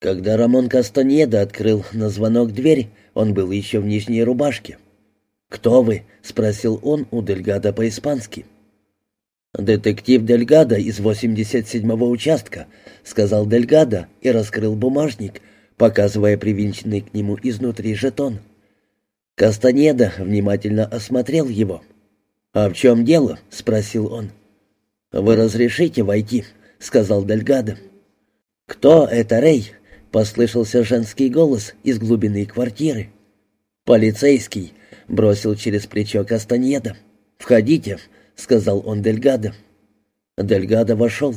Когда Рамон Кастаньеда открыл на звонок дверь, он был еще в нижней рубашке. «Кто вы?» — спросил он у Дельгада по-испански. «Детектив Дельгада из 87-го участка», — сказал Дельгада и раскрыл бумажник, показывая привинченный к нему изнутри жетон. Кастанеда внимательно осмотрел его. «А в чем дело?» — спросил он. «Вы разрешите войти?» — сказал Дельгадо. «Кто это, Рэй?» — послышался женский голос из глубины квартиры. «Полицейский», — бросил через плечо Кастаньеда. «Входите», — сказал он Дельгадо. Дельгадо вошел.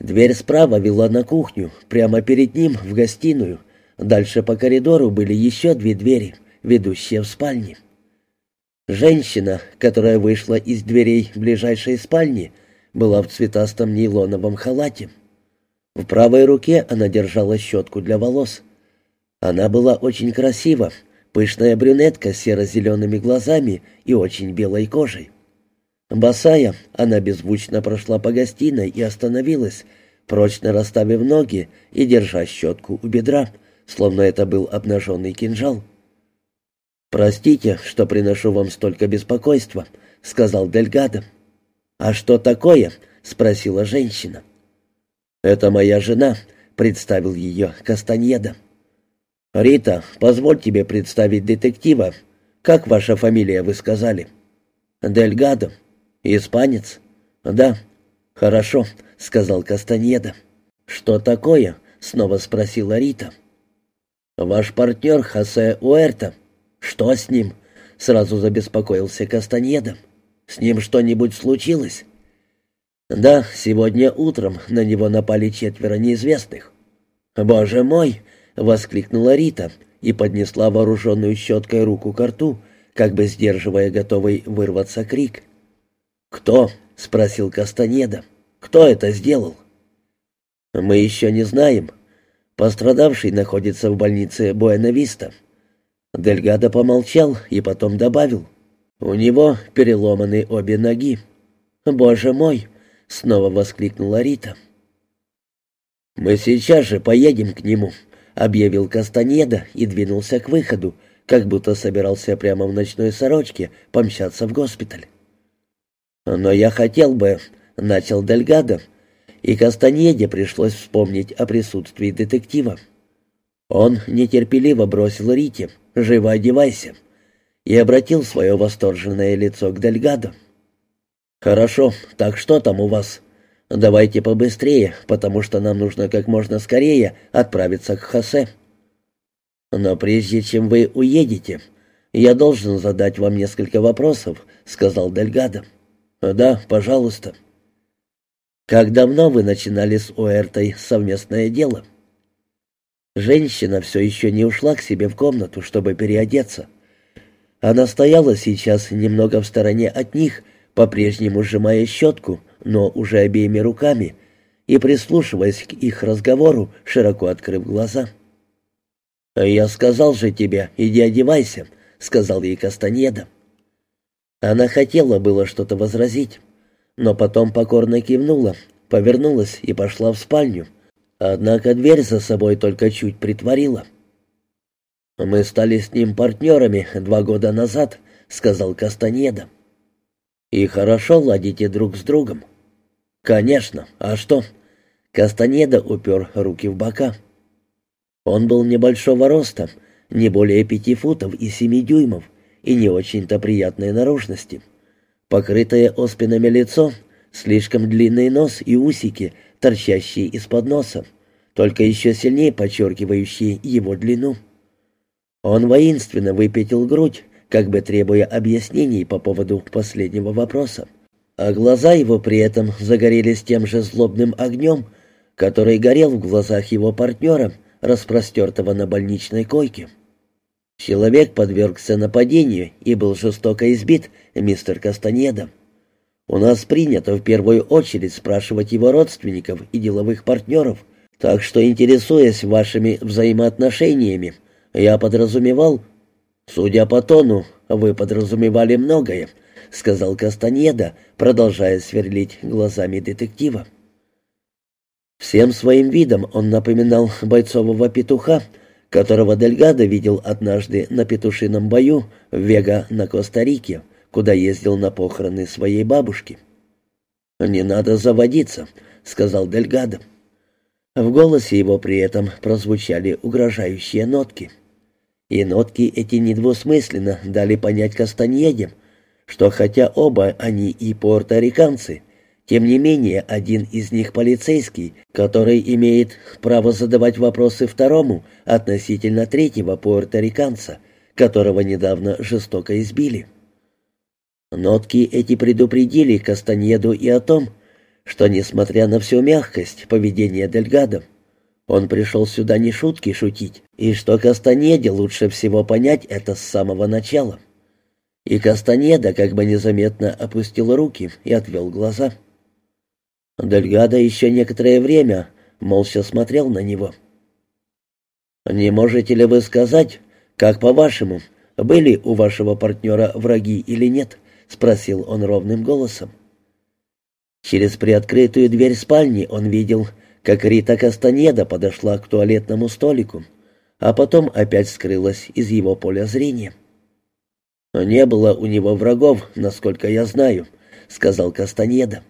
Дверь справа вела на кухню, прямо перед ним в гостиную. Дальше по коридору были еще две двери, ведущие в спальни. Женщина, которая вышла из дверей ближайшей спальни, была в цветастом нейлоновом халате. В правой руке она держала щетку для волос. Она была очень красива, пышная брюнетка с серо-зелеными глазами и очень белой кожей. Босая, она беззвучно прошла по гостиной и остановилась, прочно расставив ноги и держа щетку у бедра, словно это был обнаженный кинжал. «Простите, что приношу вам столько беспокойства», — сказал Дельгадо. «А что такое?» — спросила женщина. «Это моя жена», — представил ее Кастаньеда. «Рита, позволь тебе представить детектива. Как ваша фамилия, вы сказали?» «Дельгадо». «Испанец?» «Да». «Хорошо», — сказал Кастаньеда. «Что такое?» — снова спросила Рита. «Ваш партнер Хосе Уэрта. Что с ним?» — сразу забеспокоился Кастаньеда. «С ним что-нибудь случилось?» «Да, сегодня утром на него напали четверо неизвестных». «Боже мой!» — воскликнула Рита и поднесла вооруженную щеткой руку к рту, как бы сдерживая готовый вырваться крик. «Кто?» — спросил Кастанеда. «Кто это сделал?» «Мы еще не знаем. Пострадавший находится в больнице Буэнависта». Дельгадо помолчал и потом добавил. «У него переломаны обе ноги». «Боже мой!» — снова воскликнула Рита. «Мы сейчас же поедем к нему», — объявил Кастанеда и двинулся к выходу, как будто собирался прямо в ночной сорочке помчаться в госпиталь. «Но я хотел бы...» — начал Дельгадо, и Кастаньеде пришлось вспомнить о присутствии детектива. Он нетерпеливо бросил Рите «Живо одевайся» и обратил свое восторженное лицо к Дельгадо. «Хорошо, так что там у вас? Давайте побыстрее, потому что нам нужно как можно скорее отправиться к Хосе». «Но прежде чем вы уедете, я должен задать вам несколько вопросов», — сказал Дельгадо. «Да, пожалуйста». «Как давно вы начинали с Уэртой совместное дело?» Женщина все еще не ушла к себе в комнату, чтобы переодеться. Она стояла сейчас немного в стороне от них, по-прежнему сжимая щетку, но уже обеими руками, и прислушиваясь к их разговору, широко открыв глаза. «Я сказал же тебе, иди одевайся», — сказал ей Кастанеда. Она хотела было что-то возразить, но потом покорно кивнула, повернулась и пошла в спальню. Однако дверь за собой только чуть притворила. «Мы стали с ним партнерами два года назад», — сказал Кастанеда. «И хорошо ладите друг с другом». «Конечно. А что?» Кастанеда упер руки в бока. Он был небольшого роста, не более пяти футов и семи дюймов, и не очень-то приятной наружности. Покрытое оспинами лицо, слишком длинный нос и усики, торчащие из-под носа, только еще сильнее подчеркивающие его длину. Он воинственно выпятил грудь, как бы требуя объяснений по поводу последнего вопроса. А глаза его при этом загорелись тем же злобным огнем, который горел в глазах его партнера, распростертого на больничной койке. Человек подвергся нападению и был жестоко избит, мистер Кастанеда. У нас принято в первую очередь спрашивать его родственников и деловых партнеров, так что, интересуясь вашими взаимоотношениями, я подразумевал... Судя по тону, вы подразумевали многое, — сказал Кастанеда, продолжая сверлить глазами детектива. Всем своим видом он напоминал бойцового петуха, которого Дельгадо видел однажды на петушином бою в Вега на Коста-Рике, куда ездил на похороны своей бабушки. «Не надо заводиться», — сказал Дельгадо. В голосе его при этом прозвучали угрожающие нотки. И нотки эти недвусмысленно дали понять Кастаньеде, что хотя оба они и пуэрториканцы, тем не менее один из них полицейский, который имеет право задавать вопросы второму относительно третьего пуэрториканца, которого недавно жестоко избили. Нотки эти предупредили Кастаньеду и о том, что, несмотря на всю мягкость поведения Дельгадо, он пришел сюда не шутки шутить, и что Кастанеде лучше всего понять это с самого начала. И Кастанеда как бы незаметно опустил руки и отвел глаза. Дельгадо еще некоторое время молча смотрел на него. «Не можете ли вы сказать, как по-вашему, были у вашего партнера враги или нет?» — спросил он ровным голосом. Через приоткрытую дверь спальни он видел, как Рита Кастанеда подошла к туалетному столику, а потом опять скрылась из его поля зрения. «Не было у него врагов, насколько я знаю», — сказал Кастанеда.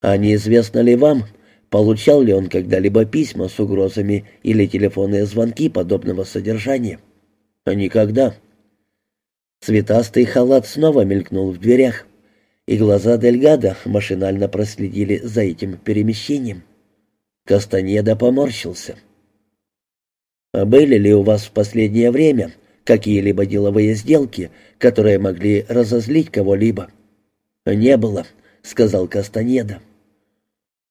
«А неизвестно ли вам, получал ли он когда-либо письма с угрозами или телефонные звонки подобного содержания?» «Никогда». Цветастый халат снова мелькнул в дверях и глаза Дельгада машинально проследили за этим перемещением. Кастанеда поморщился. «А были ли у вас в последнее время какие-либо деловые сделки, которые могли разозлить кого-либо?» «Не было», — сказал Кастанеда.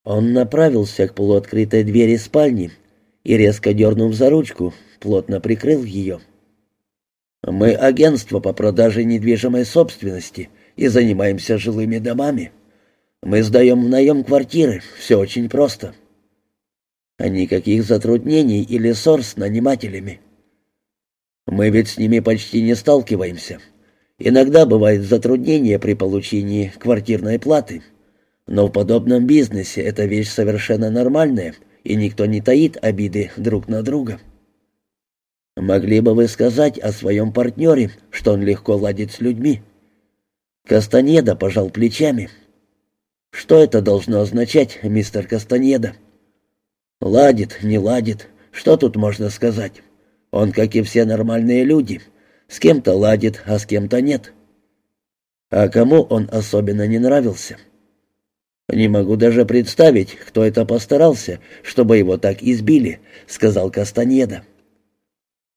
Он направился к полуоткрытой двери спальни и, резко дернув за ручку, плотно прикрыл ее. «Мы агентство по продаже недвижимой собственности», и занимаемся жилыми домами. Мы сдаем в наем квартиры, все очень просто. А никаких затруднений или ссор с нанимателями. Мы ведь с ними почти не сталкиваемся. Иногда бывают затруднения при получении квартирной платы. Но в подобном бизнесе эта вещь совершенно нормальная, и никто не таит обиды друг на друга. Могли бы вы сказать о своем партнере, что он легко ладит с людьми?» Кастанеда пожал плечами. «Что это должно означать, мистер Кастанеда?» «Ладит, не ладит. Что тут можно сказать? Он, как и все нормальные люди, с кем-то ладит, а с кем-то нет. А кому он особенно не нравился?» «Не могу даже представить, кто это постарался, чтобы его так избили», — сказал Кастанеда.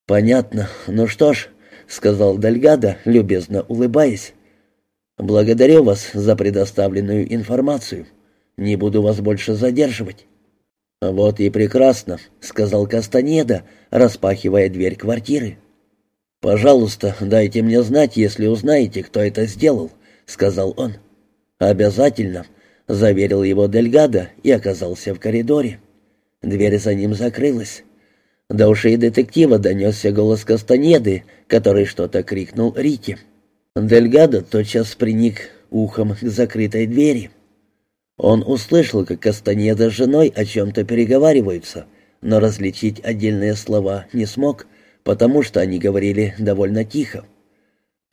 «Понятно. Ну что ж», — сказал Дальгада, любезно улыбаясь. «Благодарю вас за предоставленную информацию. Не буду вас больше задерживать». «Вот и прекрасно», — сказал Кастанеда, распахивая дверь квартиры. «Пожалуйста, дайте мне знать, если узнаете, кто это сделал», — сказал он. «Обязательно», — заверил его Дельгадо и оказался в коридоре. Дверь за ним закрылась. До ушей детектива донесся голос Кастанеды, который что-то крикнул Рите. Дельгадо тотчас приник ухом к закрытой двери. Он услышал, как Кастанеда с женой о чем-то переговариваются, но различить отдельные слова не смог, потому что они говорили довольно тихо.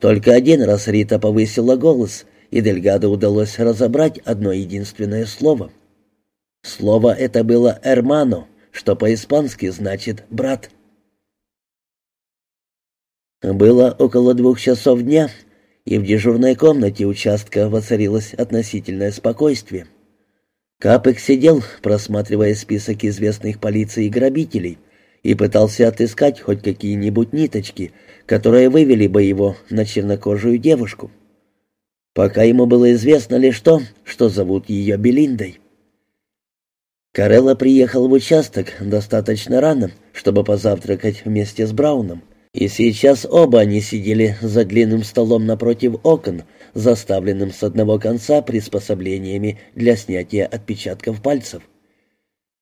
Только один раз Рита повысила голос, и Дельгадо удалось разобрать одно единственное слово. Слово это было «эрмано», что по-испански значит «брат». Было около двух часов дня, и в дежурной комнате участка воцарилось относительное спокойствие. Капек сидел, просматривая список известных полиции грабителей, и пытался отыскать хоть какие-нибудь ниточки, которые вывели бы его на чернокожую девушку. Пока ему было известно лишь то, что зовут ее Белиндой. Карелла приехал в участок достаточно рано, чтобы позавтракать вместе с Брауном. И сейчас оба они сидели за длинным столом напротив окон, заставленным с одного конца приспособлениями для снятия отпечатков пальцев.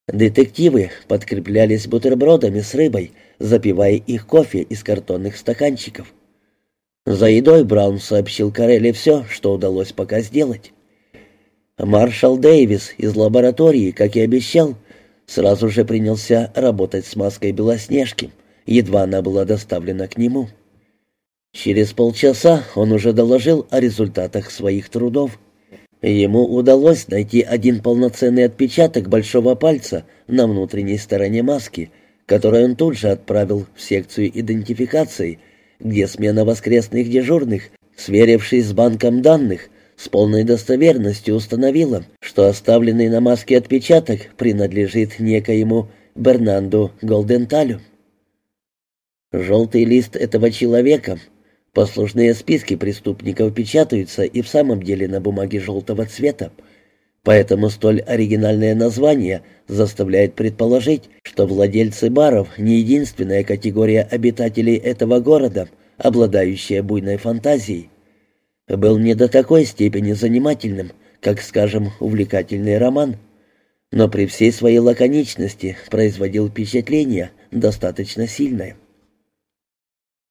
Детективы подкреплялись бутербродами с рыбой, запивая их кофе из картонных стаканчиков. За едой Браун сообщил Карелли все, что удалось пока сделать. Маршал Дэвис из лаборатории, как и обещал, сразу же принялся работать с маской Белоснежки, едва она была доставлена к нему. Через полчаса он уже доложил о результатах своих трудов. Ему удалось найти один полноценный отпечаток большого пальца на внутренней стороне маски, который он тут же отправил в секцию идентификации, где смена воскресных дежурных, сверившись с банком данных, с полной достоверностью установила, что оставленный на маске отпечаток принадлежит некоему Бернанду Голденталю. Желтый лист этого человека Послужные списки преступников печатаются и в самом деле на бумаге желтого цвета, поэтому столь оригинальное название заставляет предположить, что владельцы баров не единственная категория обитателей этого города, обладающая буйной фантазией. Был не до такой степени занимательным, как, скажем, увлекательный роман, но при всей своей лаконичности производил впечатление достаточно сильное.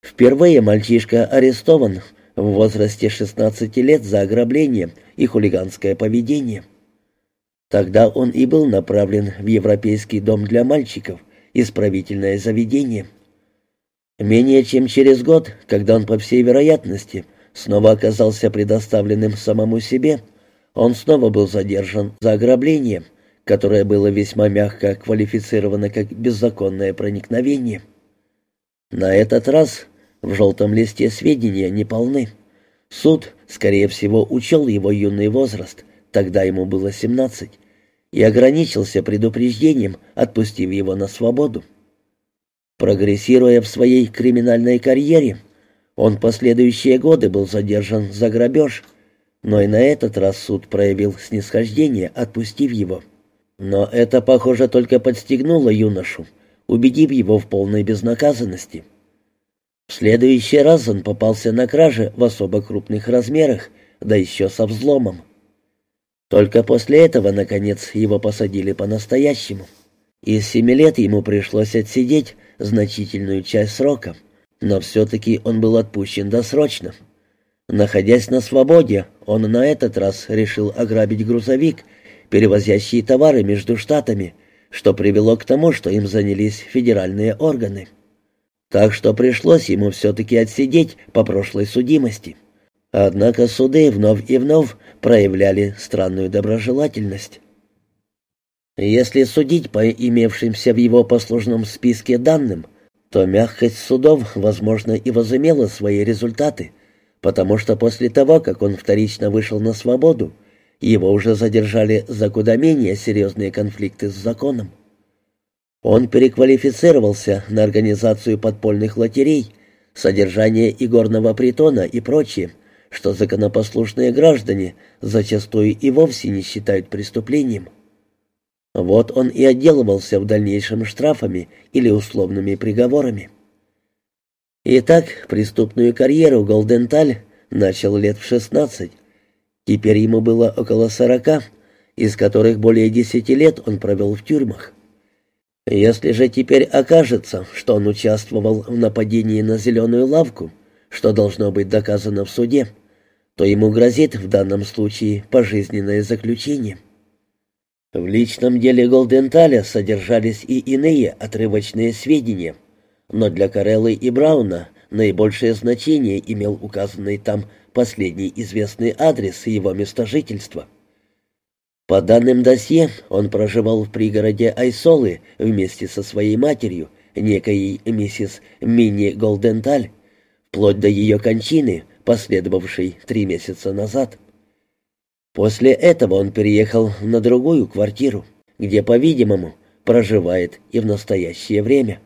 Впервые мальчишка арестован в возрасте 16 лет за ограбление и хулиганское поведение. Тогда он и был направлен в Европейский дом для мальчиков, исправительное заведение. Менее чем через год, когда он, по всей вероятности, снова оказался предоставленным самому себе, он снова был задержан за ограбление, которое было весьма мягко квалифицировано как беззаконное проникновение. На этот раз в желтом листе сведения не полны. Суд, скорее всего, учел его юный возраст, тогда ему было 17, и ограничился предупреждением, отпустив его на свободу. Прогрессируя в своей криминальной карьере, он последующие годы был задержан за грабеж, но и на этот раз суд проявил снисхождение, отпустив его. Но это, похоже, только подстегнуло юношу, убедив его в полной безнаказанности. В следующий раз он попался на краже в особо крупных размерах, да еще со взломом. Только после этого, наконец, его посадили по-настоящему. Из семи лет ему пришлось отсидеть значительную часть срока, но все-таки он был отпущен досрочно. Находясь на свободе, он на этот раз решил ограбить грузовик, перевозящий товары между штатами, что привело к тому, что им занялись федеральные органы. Так что пришлось ему все-таки отсидеть по прошлой судимости. Однако суды вновь и вновь проявляли странную доброжелательность. Если судить по имевшимся в его послужном списке данным, то мягкость судов, возможно, и возымела свои результаты, потому что после того, как он вторично вышел на свободу, его уже задержали за куда менее серьезные конфликты с законом. Он переквалифицировался на организацию подпольных лотерей, содержание игорного притона и прочее, что законопослушные граждане зачастую и вовсе не считают преступлением. Вот он и отделывался в дальнейшем штрафами или условными приговорами. Итак, преступную карьеру Голденталь начал лет в 16. Теперь ему было около 40, из которых более 10 лет он провел в тюрьмах. Если же теперь окажется, что он участвовал в нападении на зеленую лавку, что должно быть доказано в суде, то ему грозит в данном случае пожизненное заключение. В личном деле Голденталя содержались и иные отрывочные сведения, но для Кареллы и Брауна наибольшее значение имел указанный там последний известный адрес его места жительства — по данным досье, он проживал в пригороде Айсолы вместе со своей матерью, некой миссис Мини Голденталь, вплоть до ее кончины, последовавшей три месяца назад. После этого он переехал на другую квартиру, где, по-видимому, проживает и в настоящее время.